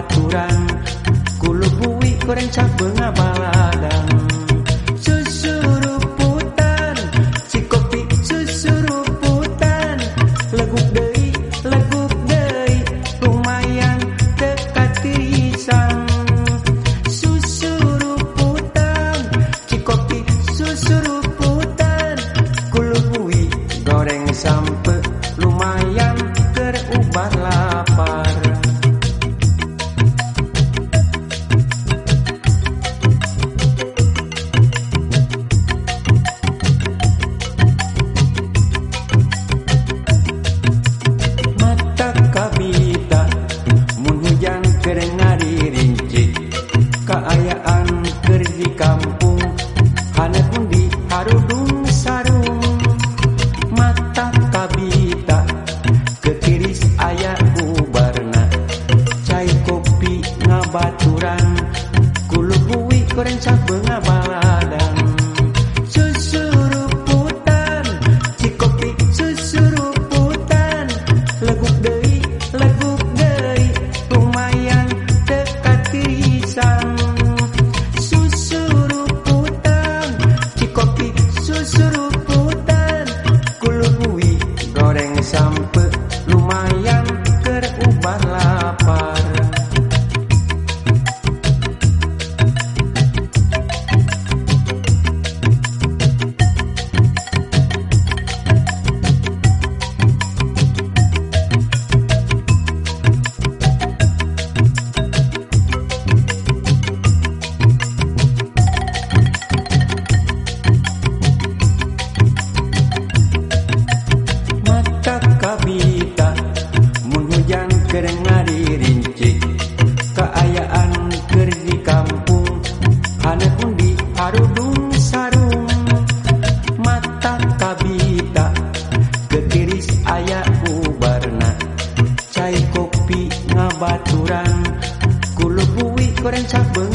aturan. Ku lupui cabang rencah pengabalan sun dan kulubui korencak ben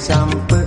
sampai